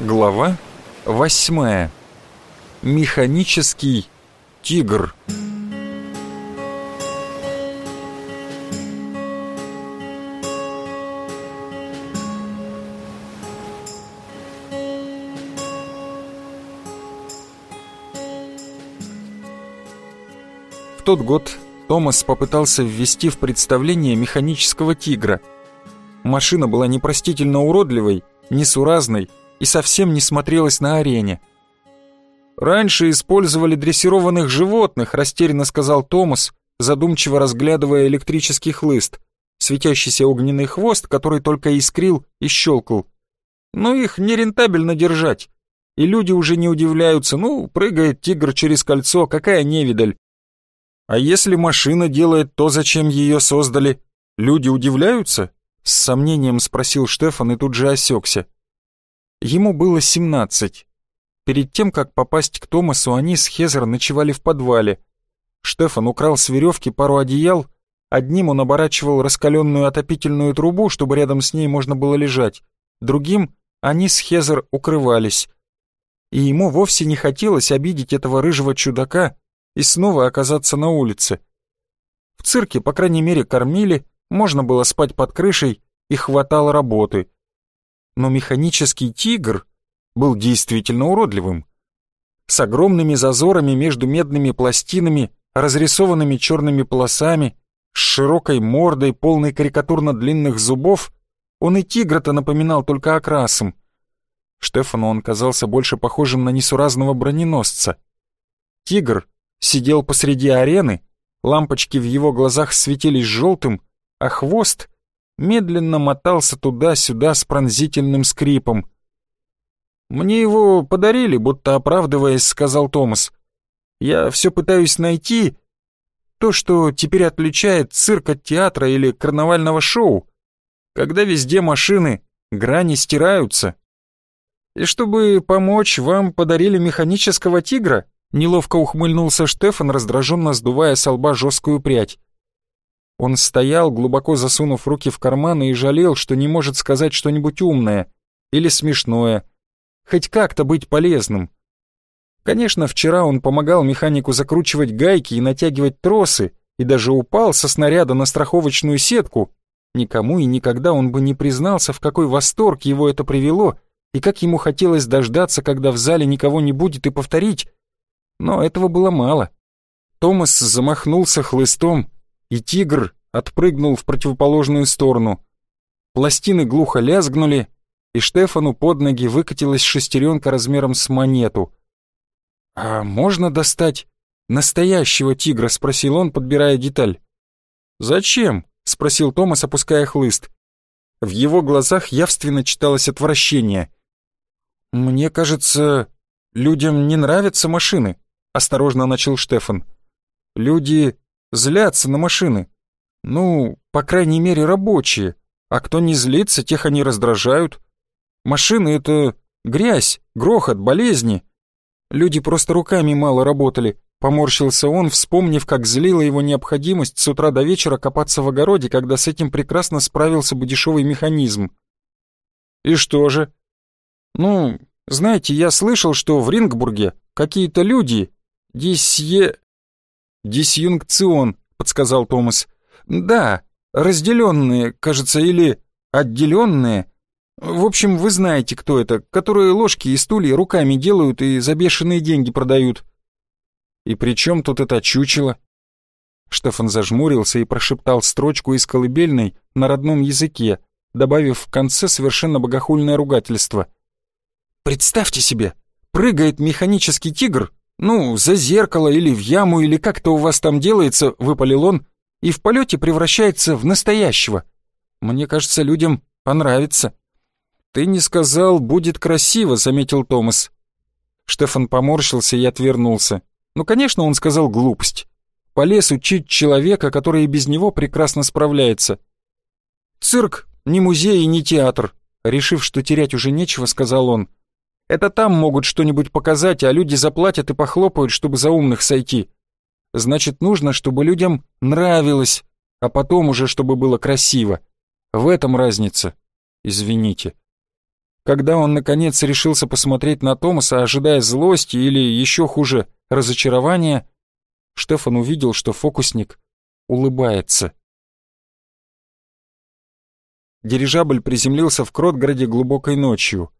Глава восьмая. Механический тигр. В тот год Томас попытался ввести в представление механического тигра. Машина была непростительно уродливой, несуразной и совсем не смотрелась на арене. «Раньше использовали дрессированных животных», — растерянно сказал Томас, задумчиво разглядывая электрический хлыст, светящийся огненный хвост, который только искрил и щелкал. «Но их нерентабельно держать, и люди уже не удивляются, ну, прыгает тигр через кольцо, какая невидаль. А если машина делает то, зачем ее создали, люди удивляются? С сомнением спросил Штефан и тут же осекся. Ему было семнадцать. Перед тем, как попасть к Томасу, они с Хезер ночевали в подвале. Штефан украл с веревки пару одеял, одним он оборачивал раскаленную отопительную трубу, чтобы рядом с ней можно было лежать, другим они с Хезер укрывались. И ему вовсе не хотелось обидеть этого рыжего чудака, и снова оказаться на улице. В цирке, по крайней мере, кормили, можно было спать под крышей и хватало работы. Но механический тигр был действительно уродливым. С огромными зазорами между медными пластинами, разрисованными черными полосами, с широкой мордой, полной карикатурно длинных зубов, он и тигра-то напоминал только окрасом. Штефану он казался больше похожим на несуразного броненосца. Тигр сидел посреди арены, лампочки в его глазах светились желтым, а хвост медленно мотался туда-сюда с пронзительным скрипом. «Мне его подарили, будто оправдываясь», — сказал Томас. «Я все пытаюсь найти то, что теперь отличает цирк от театра или карнавального шоу, когда везде машины, грани стираются. И чтобы помочь, вам подарили механического тигра?» Неловко ухмыльнулся Штефан, раздраженно сдувая с лба жесткую прядь. Он стоял, глубоко засунув руки в карманы и жалел, что не может сказать что-нибудь умное или смешное, хоть как-то быть полезным. Конечно, вчера он помогал механику закручивать гайки и натягивать тросы, и даже упал со снаряда на страховочную сетку. Никому и никогда он бы не признался, в какой восторг его это привело, и как ему хотелось дождаться, когда в зале никого не будет, и повторить но этого было мало. Томас замахнулся хлыстом, и тигр отпрыгнул в противоположную сторону. Пластины глухо лязгнули, и Штефану под ноги выкатилась шестеренка размером с монету. «А можно достать настоящего тигра?» — спросил он, подбирая деталь. «Зачем?» — спросил Томас, опуская хлыст. В его глазах явственно читалось отвращение. «Мне кажется, людям не нравятся машины. — осторожно начал Штефан. «Люди злятся на машины. Ну, по крайней мере, рабочие. А кто не злится, тех они раздражают. Машины — это грязь, грохот, болезни. Люди просто руками мало работали». Поморщился он, вспомнив, как злила его необходимость с утра до вечера копаться в огороде, когда с этим прекрасно справился бы дешевый механизм. «И что же?» «Ну, знаете, я слышал, что в Рингбурге какие-то люди «Дисье...» «Дисъюнкцион», — подсказал Томас. «Да, разделенные, кажется, или отделенные. В общем, вы знаете, кто это, которые ложки и стулья руками делают и за бешеные деньги продают». «И при чем тут это чучело?» Штефан зажмурился и прошептал строчку из колыбельной на родном языке, добавив в конце совершенно богохульное ругательство. «Представьте себе, прыгает механический тигр «Ну, за зеркало или в яму, или как-то у вас там делается», — выпалил он, «и в полете превращается в настоящего. Мне кажется, людям понравится». «Ты не сказал, будет красиво», — заметил Томас. Штефан поморщился и отвернулся. Ну, конечно, он сказал глупость. Полез учить человека, который и без него прекрасно справляется. «Цирк не музей и не театр», — решив, что терять уже нечего, сказал он. Это там могут что-нибудь показать, а люди заплатят и похлопают, чтобы за умных сойти. Значит, нужно, чтобы людям нравилось, а потом уже, чтобы было красиво. В этом разница. Извините. Когда он, наконец, решился посмотреть на Томаса, ожидая злости или, еще хуже, разочарования, Штефан увидел, что фокусник улыбается. Дирижабль приземлился в Кротграде глубокой ночью.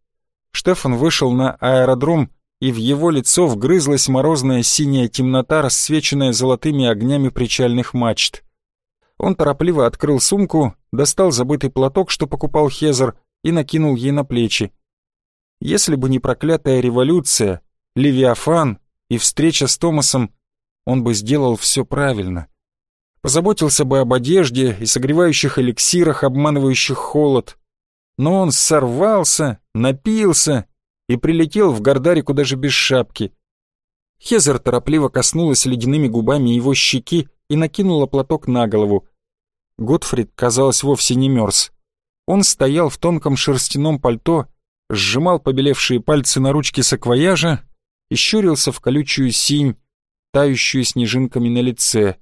Штефан вышел на аэродром, и в его лицо вгрызлась морозная синяя темнота, рассвеченная золотыми огнями причальных мачт. Он торопливо открыл сумку, достал забытый платок, что покупал Хезер, и накинул ей на плечи. Если бы не проклятая революция, Левиафан и встреча с Томасом, он бы сделал все правильно. Позаботился бы об одежде и согревающих эликсирах, обманывающих холод. Но он сорвался, напился и прилетел в Гордарику даже без шапки. Хезер торопливо коснулась ледяными губами его щеки и накинула платок на голову. Готфрид, казалось, вовсе не мерз. Он стоял в тонком шерстяном пальто, сжимал побелевшие пальцы на ручке саквояжа и щурился в колючую синь, тающую снежинками на лице.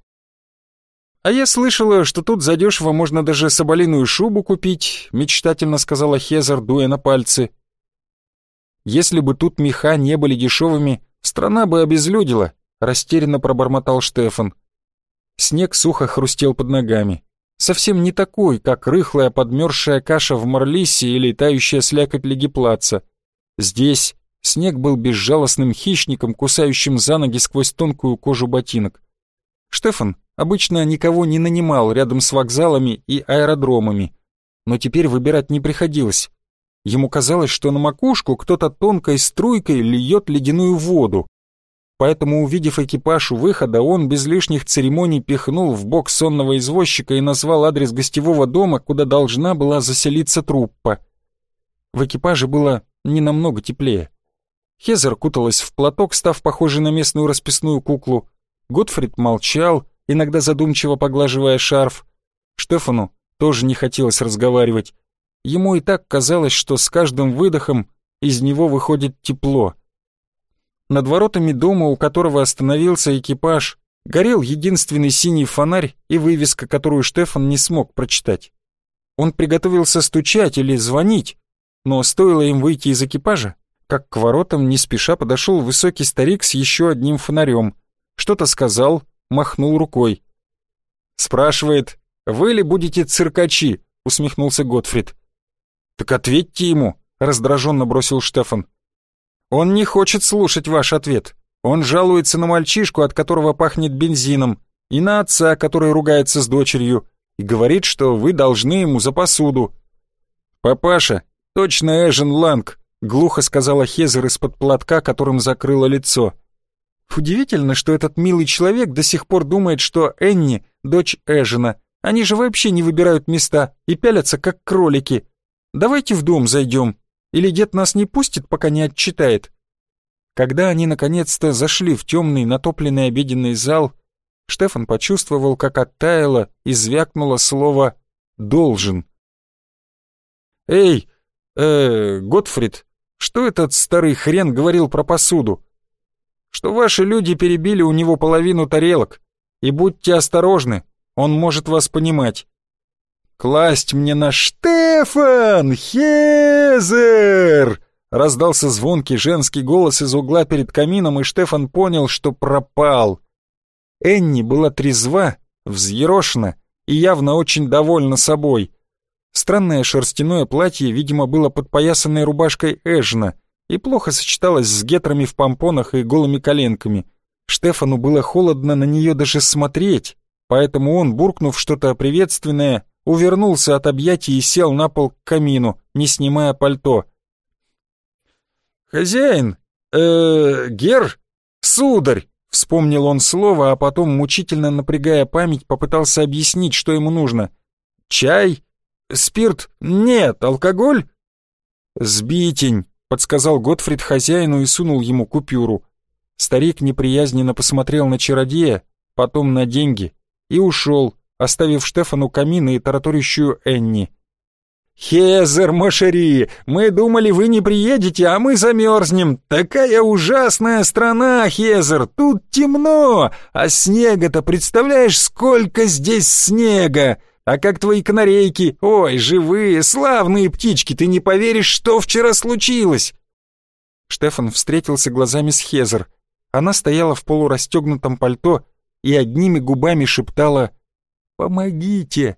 «А я слышала, что тут задешево можно даже соболиную шубу купить», мечтательно сказала Хезер, дуя на пальцы. «Если бы тут меха не были дешевыми, страна бы обезлюдила», растерянно пробормотал Штефан. Снег сухо хрустел под ногами. Совсем не такой, как рыхлая подмерзшая каша в Марлисе или тающая слякоть Легиплаца. Здесь снег был безжалостным хищником, кусающим за ноги сквозь тонкую кожу ботинок. Штефан обычно никого не нанимал рядом с вокзалами и аэродромами, но теперь выбирать не приходилось. Ему казалось, что на макушку кто-то тонкой струйкой льет ледяную воду. Поэтому, увидев экипаж у выхода, он без лишних церемоний пихнул в бок сонного извозчика и назвал адрес гостевого дома, куда должна была заселиться труппа. В экипаже было не намного теплее. Хезер куталась в платок, став похожей на местную расписную куклу, Готфрид молчал, иногда задумчиво поглаживая шарф. Штефану тоже не хотелось разговаривать. Ему и так казалось, что с каждым выдохом из него выходит тепло. Над воротами дома, у которого остановился экипаж, горел единственный синий фонарь и вывеска, которую Штефан не смог прочитать. Он приготовился стучать или звонить, но стоило им выйти из экипажа, как к воротам не спеша подошел высокий старик с еще одним фонарем что-то сказал, махнул рукой. «Спрашивает, вы ли будете циркачи?» — усмехнулся Готфрид. «Так ответьте ему», — раздраженно бросил Штефан. «Он не хочет слушать ваш ответ. Он жалуется на мальчишку, от которого пахнет бензином, и на отца, который ругается с дочерью, и говорит, что вы должны ему за посуду». «Папаша, точно Эжен Ланг», — глухо сказала Хезер из-под платка, которым закрыла лицо. Удивительно, что этот милый человек до сих пор думает, что Энни — дочь Эжена. Они же вообще не выбирают места и пялятся, как кролики. Давайте в дом зайдем. Или дед нас не пустит, пока не отчитает. Когда они наконец-то зашли в темный натопленный обеденный зал, Штефан почувствовал, как оттаяло и звякнуло слово «должен». «Эй, э, Готфрид, что этот старый хрен говорил про посуду?» Что ваши люди перебили у него половину тарелок. И будьте осторожны, он может вас понимать. «Класть мне на Штефан! Хезер!» Раздался звонкий женский голос из угла перед камином, и Штефан понял, что пропал. Энни была трезва, взъерошена и явно очень довольна собой. Странное шерстяное платье, видимо, было подпоясанной рубашкой Эжна, и плохо сочеталась с гетрами в помпонах и голыми коленками. Штефану было холодно на нее даже смотреть, поэтому он, буркнув что-то приветственное, увернулся от объятий и сел на пол к камину, не снимая пальто. «Хозяин, э, гер, сударь!» Вспомнил он слово, а потом, мучительно напрягая память, попытался объяснить, что ему нужно. «Чай? Спирт? Нет, алкоголь?» «Сбитень», подсказал Готфрид хозяину и сунул ему купюру. Старик неприязненно посмотрел на чародея, потом на деньги и ушел, оставив Штефану камин и тараторящую Энни. «Хезер, Машери, мы думали, вы не приедете, а мы замерзнем. Такая ужасная страна, Хезер, тут темно, а снега-то, представляешь, сколько здесь снега? А как твои канарейки? Ой, живые, славные птички, ты не поверишь, что вчера случилось!» Штефан встретился глазами с Хезер. Она стояла в полурастегнутом пальто и одними губами шептала «Помогите!».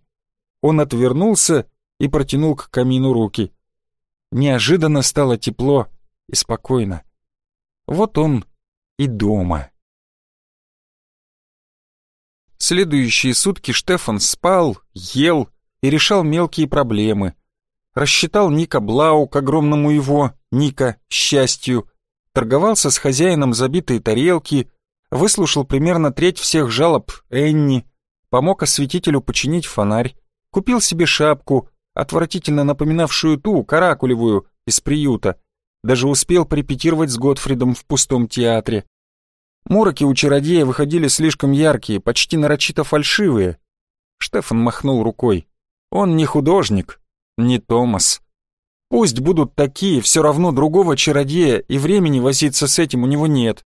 Он отвернулся и протянул к камину руки. Неожиданно стало тепло и спокойно. Вот он и дома. Следующие сутки Штефан спал, ел и решал мелкие проблемы. Рассчитал Ника Блау к огромному его, Ника, счастью, торговался с хозяином забитые тарелки, выслушал примерно треть всех жалоб Энни, помог осветителю починить фонарь, купил себе шапку, отвратительно напоминавшую ту, каракулевую, из приюта, даже успел порепетировать с Готфридом в пустом театре. Мороки у чародея выходили слишком яркие, почти нарочито фальшивые. Штефан махнул рукой. Он не художник, не Томас. Пусть будут такие, все равно другого чародея, и времени возиться с этим у него нет.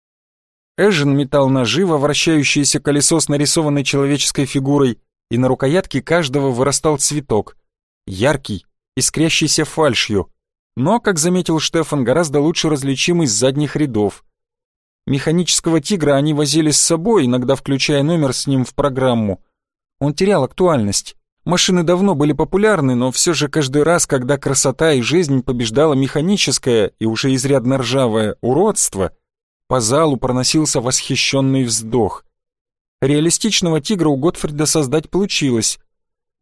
Эжен метал ножи во вращающееся колесо с нарисованной человеческой фигурой, и на рукоятке каждого вырастал цветок. Яркий, искрящийся фальшью, но, как заметил Штефан, гораздо лучше различимый с задних рядов. Механического тигра они возили с собой, иногда включая номер с ним в программу. Он терял актуальность. Машины давно были популярны, но все же каждый раз, когда красота и жизнь побеждала механическое и уже изрядно ржавое уродство, по залу проносился восхищенный вздох. Реалистичного тигра у Готфрида создать получилось.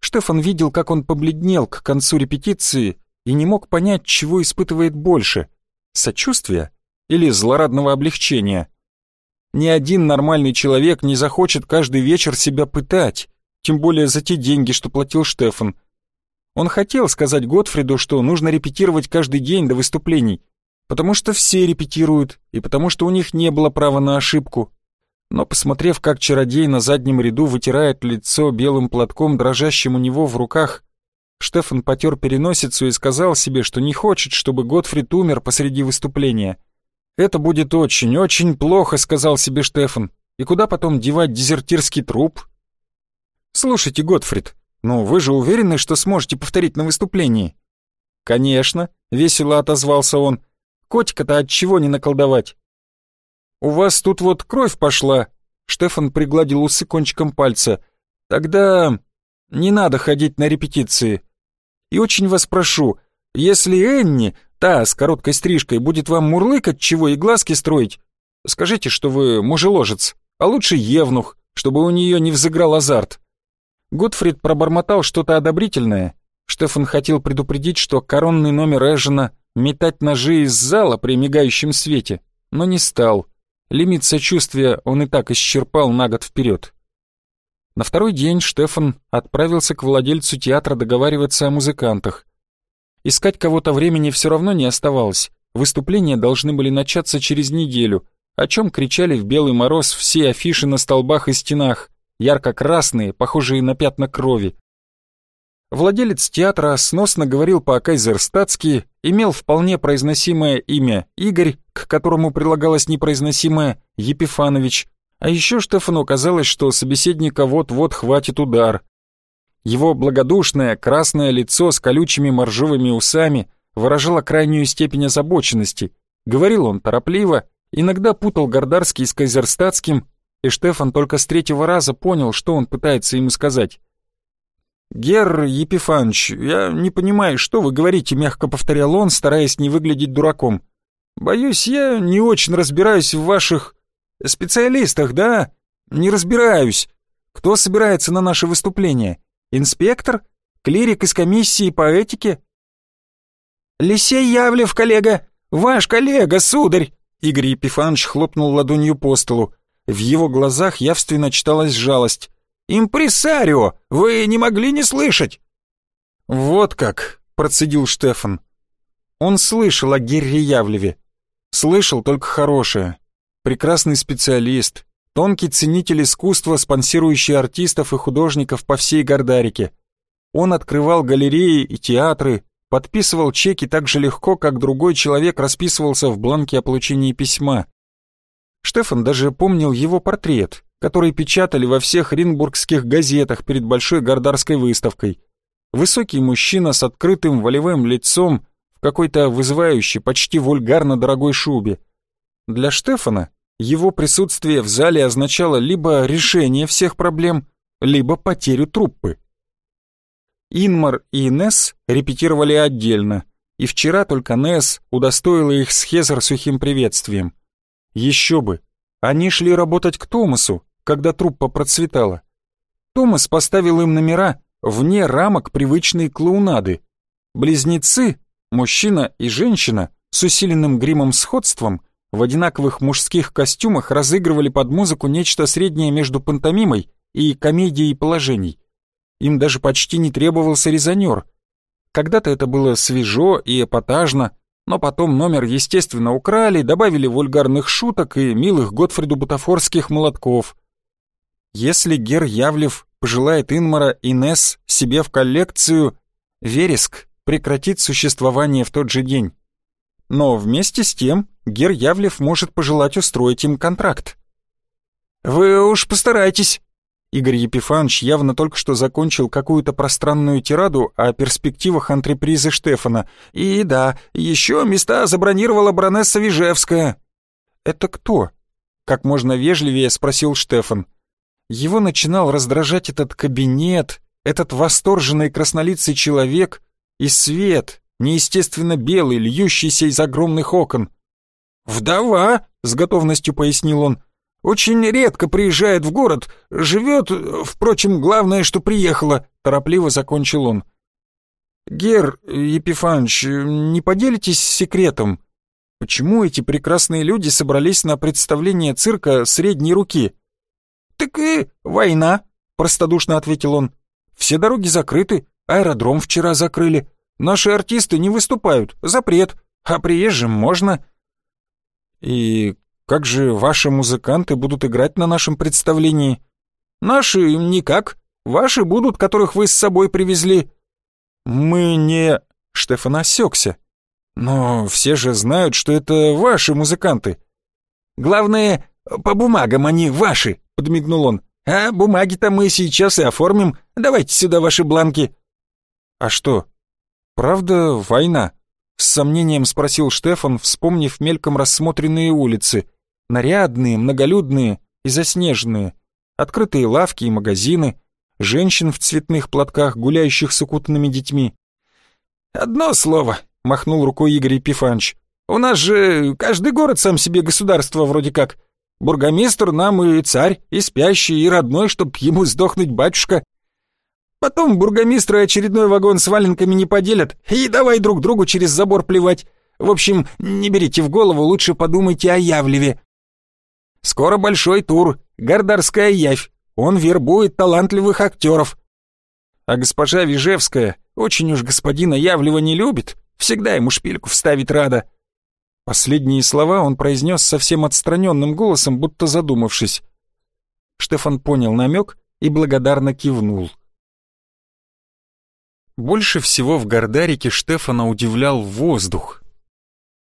Штефан видел, как он побледнел к концу репетиции и не мог понять, чего испытывает больше — сочувствия или злорадного облегчения. Ни один нормальный человек не захочет каждый вечер себя пытать, тем более за те деньги, что платил Штефан. Он хотел сказать Готфриду, что нужно репетировать каждый день до выступлений, потому что все репетируют, и потому что у них не было права на ошибку. Но посмотрев, как чародей на заднем ряду вытирает лицо белым платком, дрожащим у него в руках, Штефан потер переносицу и сказал себе, что не хочет, чтобы Готфрид умер посреди выступления. «Это будет очень, очень плохо», — сказал себе Штефан. «И куда потом девать дезертирский труп?» «Слушайте, Готфрид, ну вы же уверены, что сможете повторить на выступлении?» «Конечно», — весело отозвался он. «Котика-то от чего не наколдовать?» «У вас тут вот кровь пошла», — Штефан пригладил усы кончиком пальца. «Тогда не надо ходить на репетиции. И очень вас прошу, если Энни, та с короткой стрижкой, будет вам мурлыкать чего и глазки строить, скажите, что вы мужеложец, а лучше евнух, чтобы у нее не взыграл азарт». Готфрид пробормотал что-то одобрительное. Штефан хотел предупредить, что коронный номер Эжена метать ножи из зала при мигающем свете, но не стал. Лимит сочувствия он и так исчерпал на год вперед. На второй день Штефан отправился к владельцу театра договариваться о музыкантах. Искать кого-то времени все равно не оставалось. Выступления должны были начаться через неделю, о чем кричали в белый мороз все афиши на столбах и стенах, ярко-красные, похожие на пятна крови. Владелец театра сносно говорил по-кайзерстатски, имел вполне произносимое имя Игорь, к которому прилагалось непроизносимое Епифанович, а еще Штефану казалось, что собеседника вот-вот хватит удар. Его благодушное красное лицо с колючими моржовыми усами выражало крайнюю степень озабоченности. Говорил он торопливо, иногда путал Гордарский с Кайзерстатским, и Штефан только с третьего раза понял, что он пытается ему сказать. «Гер Епифанович, я не понимаю, что вы говорите», — мягко повторял он, стараясь не выглядеть дураком. «Боюсь, я не очень разбираюсь в ваших специалистах, да? Не разбираюсь. Кто собирается на наше выступление? Инспектор? Клирик из комиссии по этике?» «Лисей Явлев, коллега! Ваш коллега, сударь!» Игорь Епифанович хлопнул ладонью по столу. В его глазах явственно читалась жалость. «Импресарио! Вы не могли не слышать!» «Вот как!» — процедил Штефан. Он слышал о Герре Явлеве. Слышал только хорошее. Прекрасный специалист, тонкий ценитель искусства, спонсирующий артистов и художников по всей Гордарике. Он открывал галереи и театры, подписывал чеки так же легко, как другой человек расписывался в бланке о получении письма. Штефан даже помнил его портрет, который печатали во всех ринбургских газетах перед большой гордарской выставкой. Высокий мужчина с открытым волевым лицом в какой-то вызывающей, почти вульгарно дорогой шубе. Для Штефана его присутствие в зале означало либо решение всех проблем, либо потерю труппы. Инмар и Несс репетировали отдельно, и вчера только Несс удостоила их с Хезер сухим приветствием. Еще бы, они шли работать к Томасу, когда труппа процветала. Томас поставил им номера вне рамок привычной клоунады. Близнецы, мужчина и женщина, с усиленным гримом сходством, в одинаковых мужских костюмах разыгрывали под музыку нечто среднее между пантомимой и комедией положений. Им даже почти не требовался резонер. Когда-то это было свежо и эпатажно, но потом номер, естественно, украли, добавили вульгарных шуток и милых Готфриду бутафорских молотков. Если Гер Явлев пожелает Инмара и Несс себе в коллекцию, Вереск прекратит существование в тот же день. Но вместе с тем Гер Явлев может пожелать устроить им контракт. «Вы уж постарайтесь», Игорь Епифанович явно только что закончил какую-то пространную тираду о перспективах антрепризы Штефана. И да, еще места забронировала баронесса Вижевская. «Это кто?» — как можно вежливее спросил Штефан. Его начинал раздражать этот кабинет, этот восторженный краснолицый человек и свет, неестественно белый, льющийся из огромных окон. «Вдова», — с готовностью пояснил он, — «очень редко приезжает в город, живет, впрочем, главное, что приехала», — торопливо закончил он. «Гер Епифанович, не поделитесь секретом? Почему эти прекрасные люди собрались на представление цирка средней руки?» «Так и война», — простодушно ответил он. «Все дороги закрыты, аэродром вчера закрыли. Наши артисты не выступают, запрет, а приезжим можно». «И как же ваши музыканты будут играть на нашем представлении?» «Наши никак. Ваши будут, которых вы с собой привезли». «Мы не...» — Штефан осекся. «Но все же знают, что это ваши музыканты». «Главное, по бумагам они ваши», подмигнул он. «А бумаги-то мы сейчас и оформим. Давайте сюда ваши бланки». «А что, правда война?» С сомнением спросил Штефан, вспомнив мельком рассмотренные улицы. Нарядные, многолюдные и заснеженные. Открытые лавки и магазины, женщин в цветных платках, гуляющих с укутанными детьми. «Одно слово», — махнул рукой Игорь Епифанович. «У нас же каждый город сам себе государство вроде как. Бургомистр нам и царь, и спящий, и родной, чтоб ему сдохнуть батюшка. Потом бургомистры очередной вагон с валенками не поделят, и давай друг другу через забор плевать. В общем, не берите в голову, лучше подумайте о Явлеве. Скоро большой тур, Гордарская Явь. Он вербует талантливых актеров. А госпожа Вижевская очень уж господина Явлева не любит, всегда ему шпильку вставить рада. Последние слова он произнес совсем отстраненным голосом, будто задумавшись. Штефан понял намек и благодарно кивнул. Больше всего в Гордарике Штефана удивлял воздух.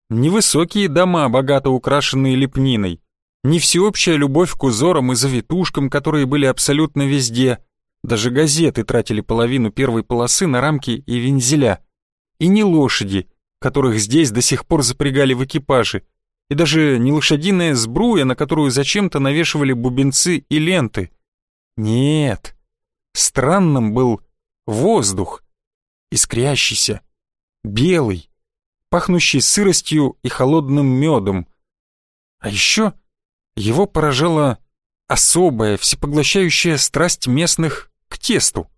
Невысокие дома, богато украшенные лепниной, не всеобщая любовь к узорам и завитушкам, которые были абсолютно везде, даже газеты тратили половину первой полосы на рамки и вензеля, и не лошади, которых здесь до сих пор запрягали в экипаже, и даже не лошадиная сбруя, на которую зачем-то навешивали бубенцы и ленты. Нет, странным был воздух, искрящийся, белый, пахнущий сыростью и холодным медом. А еще его поражала особая, всепоглощающая страсть местных к тесту.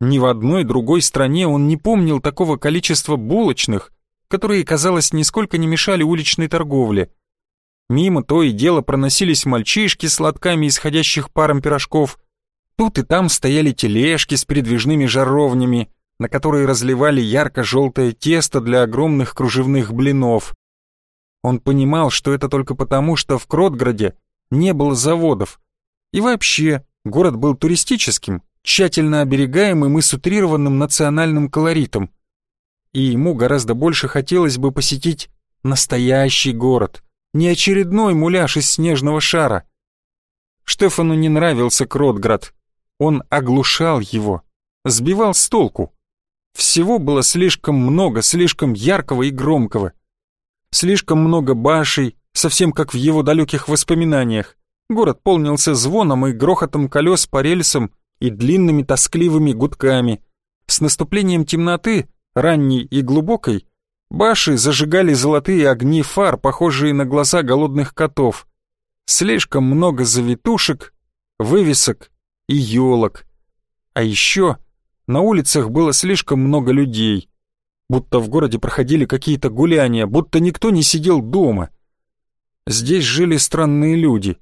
Ни в одной другой стране он не помнил такого количества булочных, которые, казалось, нисколько не мешали уличной торговле. Мимо то и дело проносились мальчишки с лотками исходящих паром пирожков. Тут и там стояли тележки с передвижными жаровнями, на которые разливали ярко-желтое тесто для огромных кружевных блинов. Он понимал, что это только потому, что в Кротграде не было заводов. И вообще, город был туристическим, тщательно оберегаемым и с утрированным национальным колоритом и ему гораздо больше хотелось бы посетить настоящий город, не очередной муляж из снежного шара. Штефану не нравился Кротград. Он оглушал его, сбивал с толку. Всего было слишком много, слишком яркого и громкого. Слишком много башей, совсем как в его далеких воспоминаниях. Город полнился звоном и грохотом колес по рельсам и длинными тоскливыми гудками. С наступлением темноты, ранней и глубокой, баши зажигали золотые огни фар, похожие на глаза голодных котов. Слишком много завитушек, вывесок и елок. А еще на улицах было слишком много людей. Будто в городе проходили какие-то гуляния, будто никто не сидел дома. Здесь жили странные люди.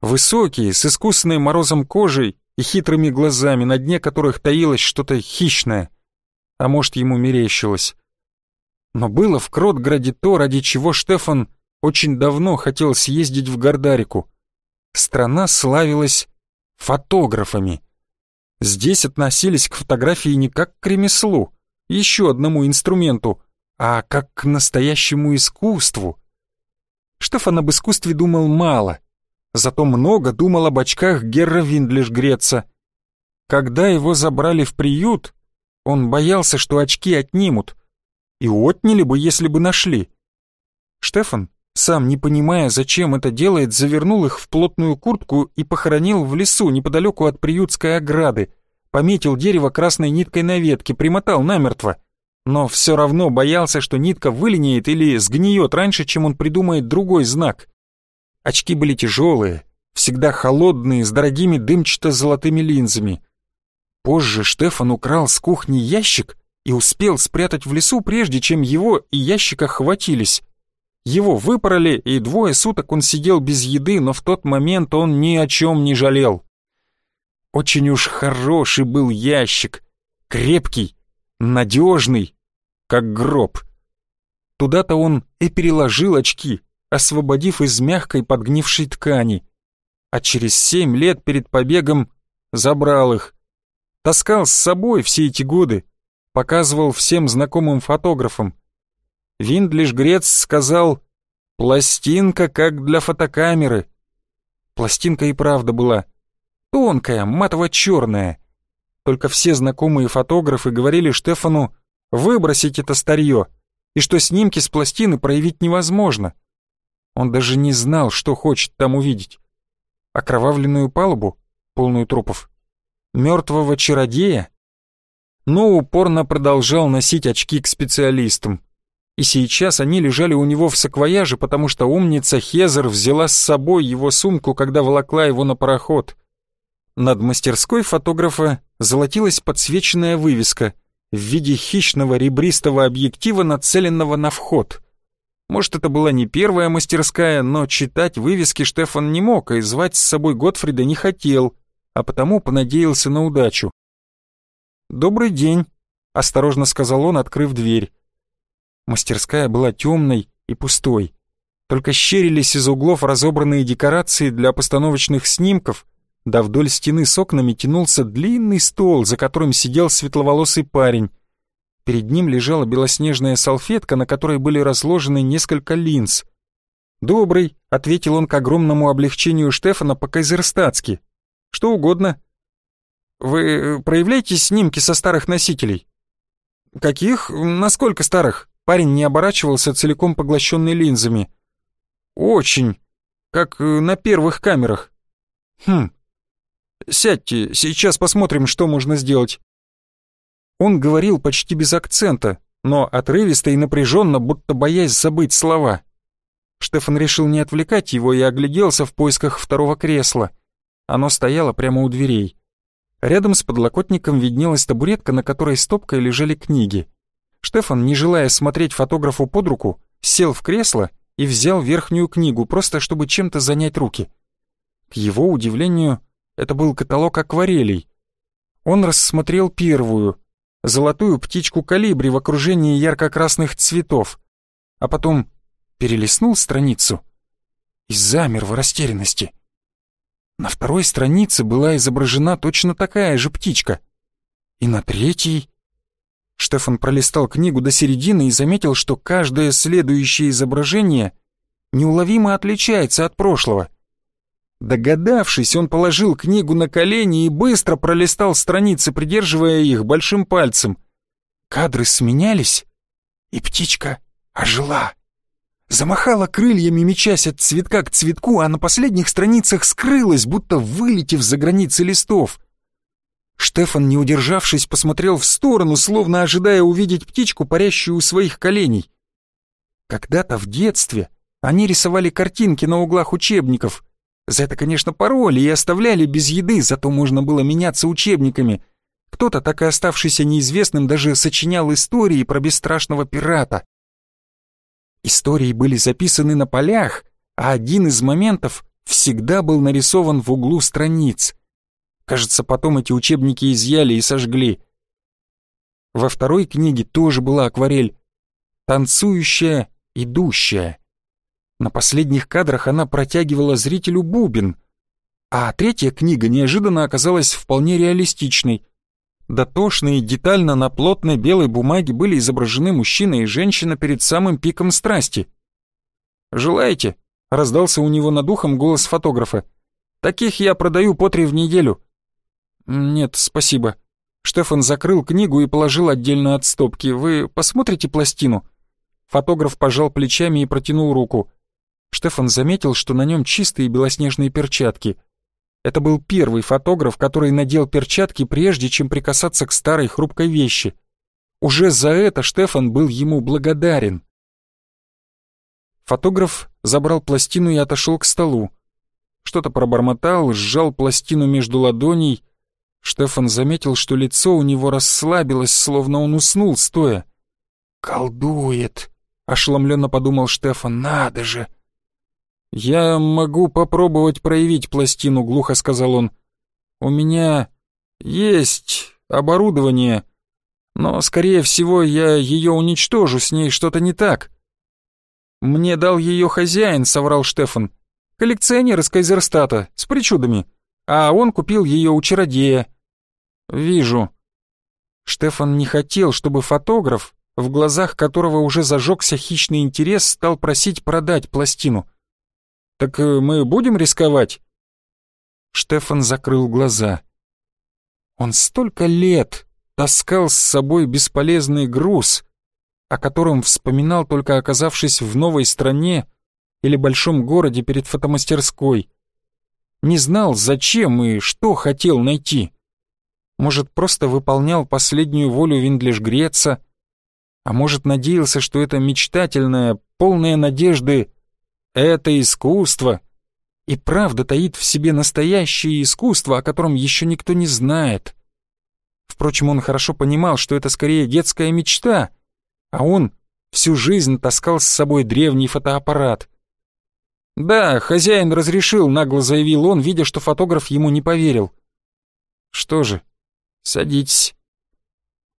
Высокие, с искусной морозом кожей и хитрыми глазами, на дне которых таилось что-то хищное. А может, ему мерещилось. Но было в Кротграде то, ради чего Штефан очень давно хотел съездить в Гордарику. Страна славилась фотографами. Здесь относились к фотографии не как к ремеслу, еще одному инструменту, а как к настоящему искусству. Штефан об искусстве думал мало, зато много думал об очках Герра Виндлиш-Греца. Когда его забрали в приют, он боялся, что очки отнимут, и отняли бы, если бы нашли. Штефан, сам не понимая, зачем это делает, завернул их в плотную куртку и похоронил в лесу неподалеку от приютской ограды, пометил дерево красной ниткой на ветке, примотал намертво. Но все равно боялся, что нитка вылинеет или сгниет раньше, чем он придумает другой знак. Очки были тяжелые, всегда холодные, с дорогими дымчато-золотыми линзами. Позже Штефан украл с кухни ящик и успел спрятать в лесу, прежде чем его и ящика хватились. Его выпороли, и двое суток он сидел без еды, но в тот момент он ни о чем не жалел. Очень уж хороший был ящик, крепкий, надежный, как гроб. Туда-то он и переложил очки, освободив из мягкой подгнившей ткани, а через семь лет перед побегом забрал их. Таскал с собой все эти годы, показывал всем знакомым фотографам, Виндлиш Грец сказал «Пластинка как для фотокамеры». Пластинка и правда была. Тонкая, матово-черная. Только все знакомые фотографы говорили Штефану выбросить это старье, и что снимки с пластины проявить невозможно. Он даже не знал, что хочет там увидеть. Окровавленную палубу, полную трупов, мертвого чародея, но упорно продолжал носить очки к специалистам и сейчас они лежали у него в саквояже, потому что умница Хезер взяла с собой его сумку, когда волокла его на пароход. Над мастерской фотографа золотилась подсвеченная вывеска в виде хищного ребристого объектива, нацеленного на вход. Может, это была не первая мастерская, но читать вывески Штефан не мог, и звать с собой Готфрида не хотел, а потому понадеялся на удачу. «Добрый день», — осторожно сказал он, открыв дверь. Мастерская была темной и пустой. Только щерились из углов разобранные декорации для постановочных снимков, да вдоль стены с окнами тянулся длинный стол, за которым сидел светловолосый парень. Перед ним лежала белоснежная салфетка, на которой были разложены несколько линз. «Добрый», — ответил он к огромному облегчению Штефана по-кайзерстатски. «Что угодно». «Вы проявляете снимки со старых носителей?» «Каких? Насколько старых?» Парень не оборачивался, целиком поглощенный линзами. «Очень. Как э, на первых камерах». «Хм. Сядьте, сейчас посмотрим, что можно сделать». Он говорил почти без акцента, но отрывисто и напряженно, будто боясь забыть слова. Штефан решил не отвлекать его и огляделся в поисках второго кресла. Оно стояло прямо у дверей. Рядом с подлокотником виднелась табуретка, на которой стопкой лежали книги. Штефан, не желая смотреть фотографу под руку, сел в кресло и взял верхнюю книгу, просто чтобы чем-то занять руки. К его удивлению, это был каталог акварелей. Он рассмотрел первую, золотую птичку калибри в окружении ярко-красных цветов, а потом перелистнул страницу и замер в растерянности. На второй странице была изображена точно такая же птичка. И на третьей Штефан пролистал книгу до середины и заметил, что каждое следующее изображение неуловимо отличается от прошлого. Догадавшись, он положил книгу на колени и быстро пролистал страницы, придерживая их большим пальцем. Кадры сменялись, и птичка ожила. Замахала крыльями, мечась от цветка к цветку, а на последних страницах скрылась, будто вылетев за границы листов. Штефан, не удержавшись, посмотрел в сторону, словно ожидая увидеть птичку, парящую у своих коленей. Когда-то в детстве они рисовали картинки на углах учебников. За это, конечно, пароли и оставляли без еды, зато можно было меняться учебниками. Кто-то, так и оставшийся неизвестным, даже сочинял истории про бесстрашного пирата. Истории были записаны на полях, а один из моментов всегда был нарисован в углу страниц. Кажется, потом эти учебники изъяли и сожгли. Во второй книге тоже была акварель. Танцующая, идущая. На последних кадрах она протягивала зрителю бубен. А третья книга неожиданно оказалась вполне реалистичной. Дотошно и детально на плотной белой бумаге были изображены мужчина и женщина перед самым пиком страсти. «Желаете?» — раздался у него над ухом голос фотографа. «Таких я продаю по три в неделю». «Нет, спасибо». Штефан закрыл книгу и положил отдельно от стопки. «Вы посмотрите пластину?» Фотограф пожал плечами и протянул руку. Штефан заметил, что на нем чистые белоснежные перчатки — это был первый фотограф, который надел перчатки, прежде чем прикасаться к старой хрупкой вещи. Уже за это Штефан был ему благодарен. Фотограф забрал пластину и отошел к столу. Что-то пробормотал, сжал пластину между ладоней. Штефан заметил, что лицо у него расслабилось, словно он уснул стоя. «Колдует», — ошеломленно подумал Штефан, — «надо же!» «Я могу попробовать проявить пластину», — глухо сказал он. «У меня есть оборудование, но, скорее всего, я ее уничтожу, с ней что-то не так». «Мне дал ее хозяин», — соврал Штефан. «Коллекционер из Кайзерстата, с причудами. А он купил ее у чародея». «Вижу». Штефан не хотел, чтобы фотограф, в глазах которого уже зажегся хищный интерес, стал просить продать пластину. «Так э, мы будем рисковать?» Штефан закрыл глаза. Он столько лет таскал с собой бесполезный груз, о котором вспоминал только оказавшись в новой стране или большом городе перед фотомастерской. Не знал, зачем и что хотел найти. Может, просто выполнял последнюю волю Виндлиш Греца, а может, надеялся, что это мечтательная, полная надежды это искусство. И правда таит в себе настоящее искусство, о котором еще никто не знает. Впрочем, он хорошо понимал, что это скорее детская мечта, а он всю жизнь таскал с собой древний фотоаппарат. «Да, хозяин разрешил», — нагло заявил он, видя, что фотограф ему не поверил. «Что же, садитесь».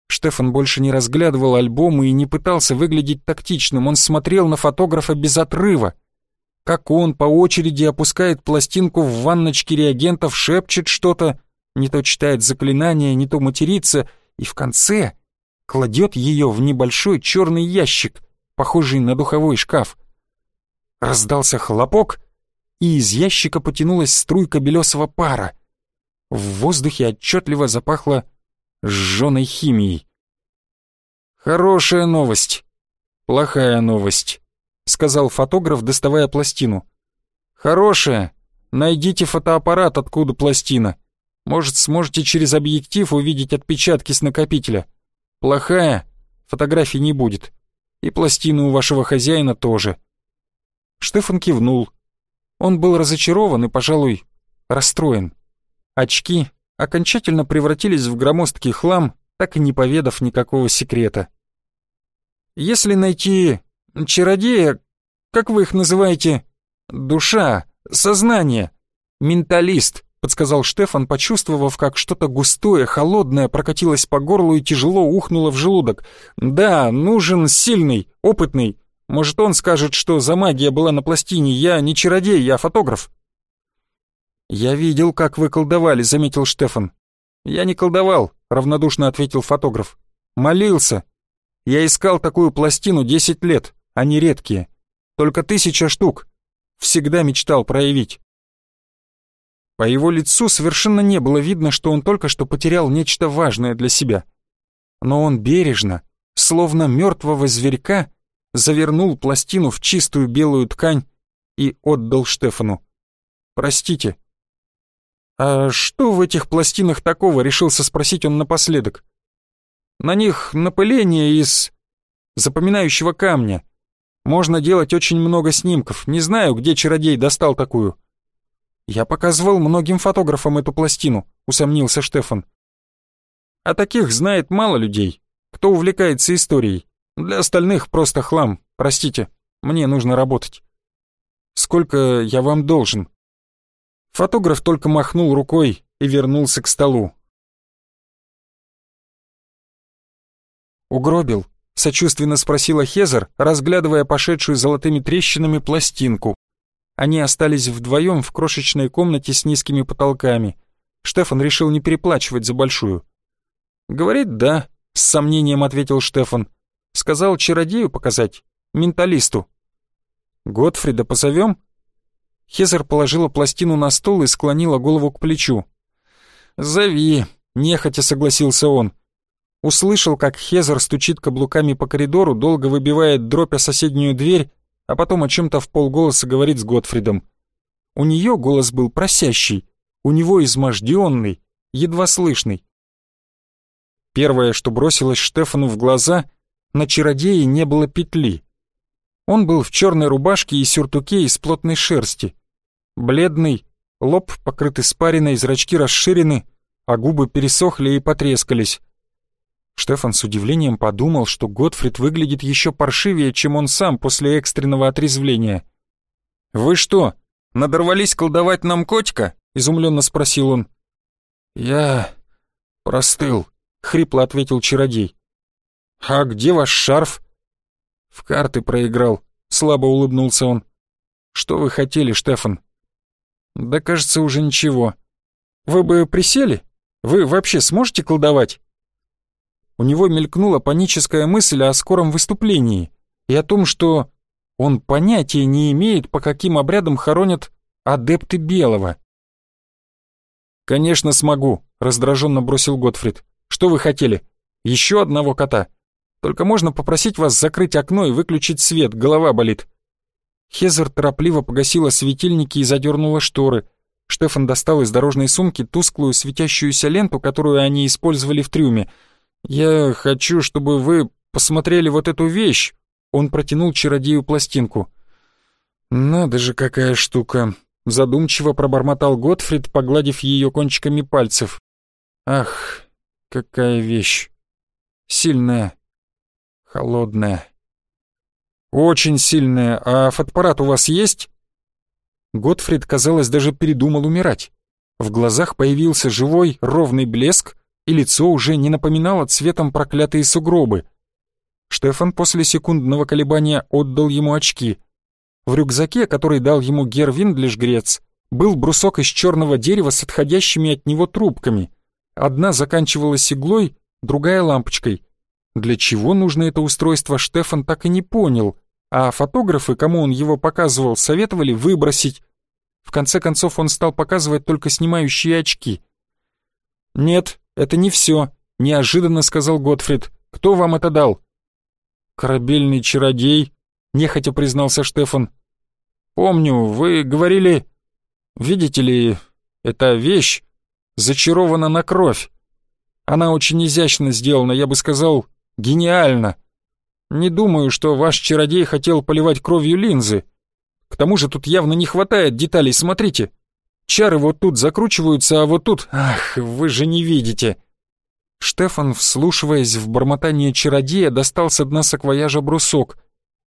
Штефан больше не разглядывал альбомы и не пытался выглядеть тактичным, он смотрел на фотографа без отрыва как он по очереди опускает пластинку в ванночке реагентов, шепчет что-то, не то читает заклинание, не то матерится, и в конце кладет ее в небольшой черный ящик, похожий на духовой шкаф. Раздался хлопок, и из ящика потянулась струйка белесого пара. В воздухе отчетливо запахло сжженной химией. Хорошая новость, плохая новость сказал фотограф, доставая пластину. «Хорошая. Найдите фотоаппарат, откуда пластина. Может, сможете через объектив увидеть отпечатки с накопителя. Плохая. Фотографий не будет. И пластины у вашего хозяина тоже». Штефан кивнул. Он был разочарован и, пожалуй, расстроен. Очки окончательно превратились в громоздкий хлам, так и не поведав никакого секрета. Если найти чародея, как вы их называете? Душа, сознание, менталист, подсказал Штефан, почувствовав, как что-то густое, холодное прокатилось по горлу и тяжело ухнуло в желудок. Да, нужен сильный, опытный. Может, он скажет, что за магия была на пластине. Я не чародей, я фотограф. Я видел, как вы колдовали, заметил Штефан. Я не колдовал, равнодушно ответил фотограф. Молился. Я искал такую пластину десять лет. Они редкие. Только тысяча штук. Всегда мечтал проявить. По его лицу совершенно не было видно, что он только что потерял нечто важное для себя. Но он бережно, словно мертвого зверька, завернул пластину в чистую белую ткань и отдал Штефану. «Простите». «А что в этих пластинах такого?» — решился спросить он напоследок. «На них напыление из запоминающего камня. Можно делать очень много снимков. Не знаю, где чародей достал такую». «Я показывал многим фотографам эту пластину», — усомнился Штефан. «А таких знает мало людей, кто увлекается историей. Для остальных просто хлам, простите, мне нужно работать». «Сколько я вам должен?» Фотограф только махнул рукой и вернулся к столу. «Угробил?» — сочувственно спросила Хезер, разглядывая пошедшую золотыми трещинами пластинку. Они остались вдвоем в крошечной комнате с низкими потолками. Штефан решил не переплачивать за большую. «Говорит, да», — с сомнением ответил Штефан. «Сказал чародею показать, менталисту». «Готфрида позовем?» Хезер положила пластину на стол и склонила голову к плечу. «Зови», — нехотя согласился он. Услышал, как Хезер стучит каблуками по коридору, долго выбивает дробь о соседнюю дверь, а потом о чем-то в полголоса говорит с Готфридом. У нее голос был просящий, у него изможденный, едва слышный. Первое, что бросилось Штефану в глаза, на чародее не было петли. Он был в черной рубашке и сюртуке из плотной шерсти. Бледный, лоб покрыт испариной, зрачки расширены, а губы пересохли и потрескались. Штефан с удивлением подумал, что Готфрид выглядит еще паршивее, чем он сам после экстренного отрезвления. «Вы что, надорвались колдовать нам котика?» — изумленно спросил он. «Я простыл», — хрипло ответил чародей. «А где ваш шарф?» «В карты проиграл», — слабо улыбнулся он. «Что вы хотели, Штефан?» «Да кажется, уже ничего. Вы бы присели? Вы вообще сможете колдовать?» У него мелькнула паническая мысль о скором выступлении и о том, что он понятия не имеет, по каким обрядам хоронят адепты Белого. «Конечно смогу», — раздраженно бросил Готфрид. «Что вы хотели? Еще одного кота? Только можно попросить вас закрыть окно и выключить свет, голова болит». Хезер торопливо погасила светильники и задернула шторы. Штефан достал из дорожной сумки тусклую светящуюся ленту, которую они использовали в трюме. «Я хочу, чтобы вы посмотрели вот эту вещь». Он протянул чародею пластинку. «Надо же, какая штука!» Задумчиво пробормотал Готфрид, погладив ее кончиками пальцев. «Ах, какая вещь! Сильная, холодная». «Очень сильная. А фотоаппарат у вас есть?» Готфрид, казалось, даже передумал умирать. В глазах появился живой, ровный блеск, и лицо уже не напоминало цветом проклятые сугробы. Штефан после секундного колебания отдал ему очки. В рюкзаке, который дал ему Гер Виндлиш был брусок из черного дерева с отходящими от него трубками. Одна заканчивалась иглой, другая лампочкой. Для чего нужно это устройство, Штефан так и не понял, а фотографы, кому он его показывал, советовали выбросить. В конце концов он стал показывать только снимающие очки. «Нет, это не все», — неожиданно сказал Готфрид. «Кто вам это дал?» «Корабельный чародей», — нехотя признался Штефан. «Помню, вы говорили... Видите ли, эта вещь зачарована на кровь. Она очень изящно сделана, я бы сказал, Гениально. Не думаю, что ваш чародей хотел поливать кровью линзы. К тому же тут явно не хватает деталей, смотрите. Чары вот тут закручиваются, а вот тут... Ах, вы же не видите. Штефан, вслушиваясь в бормотание чародея, достал с дна саквояжа брусок,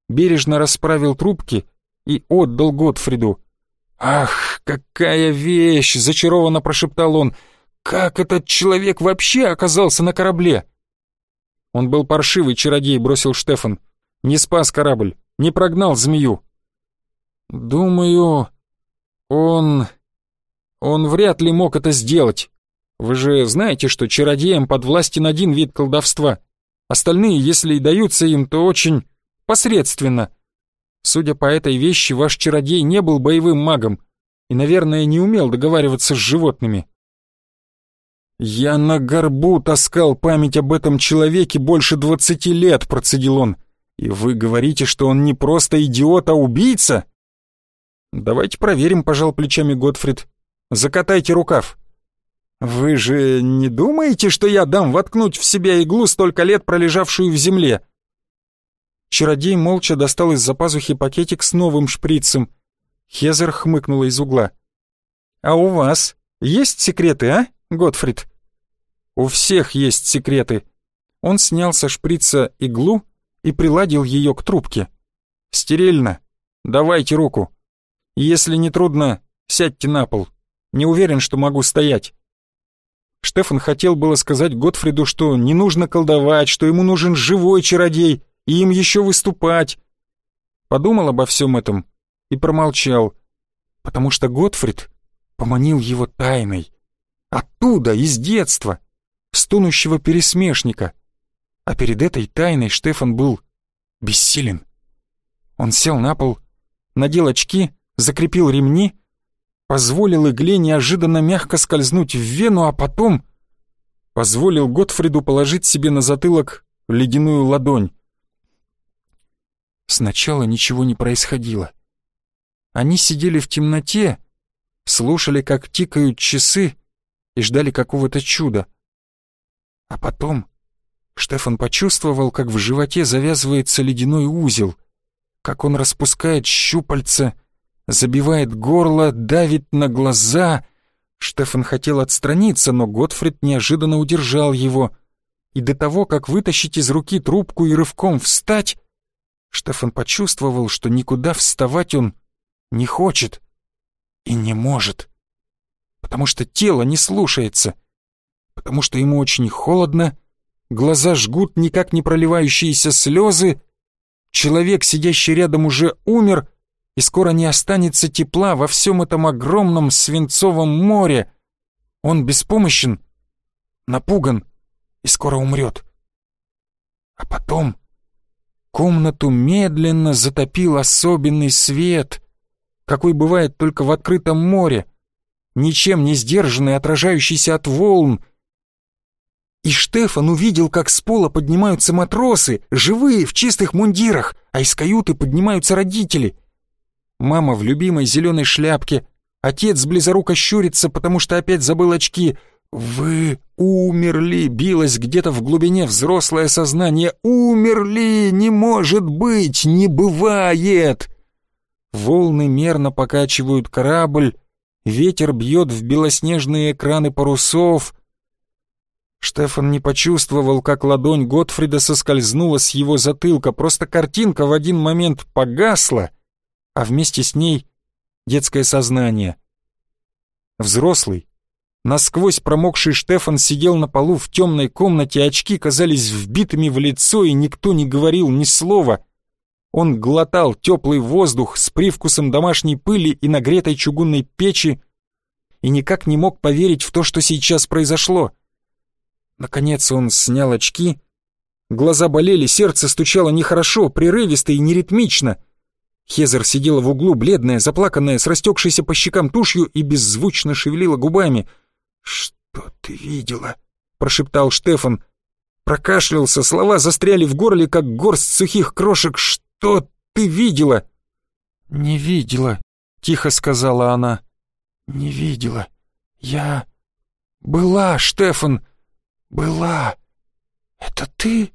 бережно расправил трубки и отдал Готфриду. «Ах, какая вещь!» — зачарованно прошептал он. «Как этот человек вообще оказался на корабле?» Он был паршивый чародей, бросил Штефан. Не спас корабль, не прогнал змею. Думаю, он... Он вряд ли мог это сделать. Вы же знаете, что чародеям подвластен один вид колдовства. Остальные, если и даются им, то очень посредственно. Судя по этой вещи, ваш чародей не был боевым магом, и, наверное, не умел договариваться с животными. «Я на горбу таскал память об этом человеке больше двадцати лет», — процедил он. «И вы говорите, что он не просто идиот, а убийца?» «Давайте проверим», — пожал плечами Готфрид. «Закатайте рукав». «Вы же не думаете, что я дам воткнуть в себя иглу, столько лет пролежавшую в земле?» Чародей молча достал из-за пазухи пакетик с новым шприцем. Хезер хмыкнула из угла. «А у вас есть секреты, а, Готфрид?» «У всех есть секреты». Он снял со шприца иглу и приладил ее к трубке. «Стерильно. Давайте руку». Если не трудно, сядьте на пол. Не уверен, что могу стоять». Штефан хотел было сказать Готфриду, что не нужно колдовать, что ему нужен живой чародей, и им еще выступать. Подумал обо всем этом и промолчал, потому что Готфрид поманил его тайной. Оттуда, из детства, стонущего пересмешника. А перед этой тайной Штефан был бессилен. Он сел на пол, надел очки закрепил ремни, позволил игле неожиданно мягко скользнуть в вену, а потом позволил Готфриду положить себе на затылок ледяную ладонь. Сначала ничего не происходило. Они сидели в темноте, слушали, как тикают часы и ждали какого-то чуда. А потом Штефан почувствовал, как в животе завязывается ледяной узел, как он распускает щупальца забивает горло, давит на глаза. Штефан хотел отстраниться, но Готфрид неожиданно удержал его. И до того, как вытащить из руки трубку и рывком встать, Штефан почувствовал, что никуда вставать он не хочет и не может. Потому что тело не слушается, потому что ему очень холодно, глаза жгут никак не проливающиеся слезы, человек, сидящий рядом, уже умер, и скоро не останется тепла во всем этом огромном свинцовом море. Он беспомощен, напуган и скоро умрет. А потом комнату медленно затопил особенный свет, какой бывает только в открытом море, ничем не сдержанный, отражающийся от волн. И Штефан увидел, как с пола поднимаются матросы, живые, в чистых мундирах, а из каюты поднимаются родители — Мама в любимой зеленой шляпке. Отец близоруко щурится, потому что опять забыл очки. «Вы умерли!» — билось где-то в глубине взрослое сознание. «Умерли! Не может быть! Не бывает!» Волны мерно покачивают корабль, ветер бьет в белоснежные экраны парусов. Штефан не почувствовал, как ладонь Готфрида соскользнула с его затылка, просто картинка в один момент погасла — а вместе с ней детское сознание. Взрослый, насквозь промокший Штефан сидел на полу в темной комнате, очки казались вбитыми в лицо, и никто не говорил ни слова. Он глотал теплый воздух с привкусом домашней пыли и нагретой чугунной печи и никак не мог поверить в то, что сейчас произошло. Наконец он снял очки, глаза болели, сердце стучало нехорошо, прерывисто и неритмично — Хезер сидела в углу, бледная, заплаканная, с растекшейся по щекам тушью и беззвучно шевелила губами. «Что ты видела?» — прошептал Штефан. Прокашлялся, слова застряли в горле, как горсть сухих крошек. «Что ты видела?» «Не видела», — тихо сказала она. «Не видела. Я... была, Штефан, была. Это ты?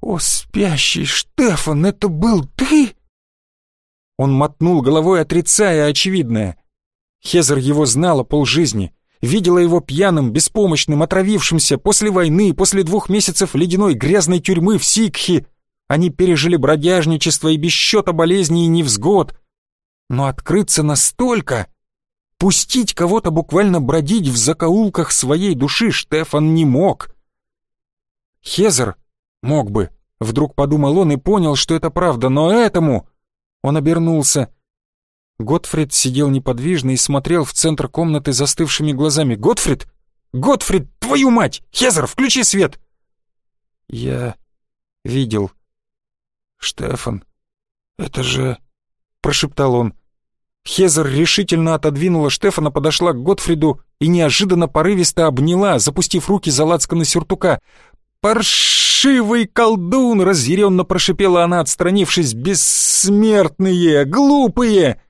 О, спящий Штефан, это был ты?» Он мотнул головой, отрицая очевидное. Хезер его знала полжизни, видела его пьяным, беспомощным, отравившимся после войны, после двух месяцев ледяной грязной тюрьмы в Сикхе. Они пережили бродяжничество и без счета болезней и невзгод. Но открыться настолько, пустить кого-то буквально бродить в закоулках своей души Штефан не мог. Хезер мог бы, вдруг подумал он и понял, что это правда, но этому он обернулся. Готфрид сидел неподвижно и смотрел в центр комнаты застывшими глазами. «Готфрид! Готфрид, твою мать! Хезер, включи свет!» «Я видел. Штефан, это же...» — прошептал он. Хезер решительно отодвинула Штефана, подошла к Готфриду и неожиданно порывисто обняла, запустив руки за лацканы сюртука. «Паршивый колдун!» — разъяренно прошипела она, отстранившись. «Бессмертные! Глупые!»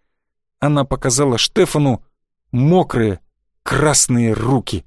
Она показала Штефану мокрые красные руки.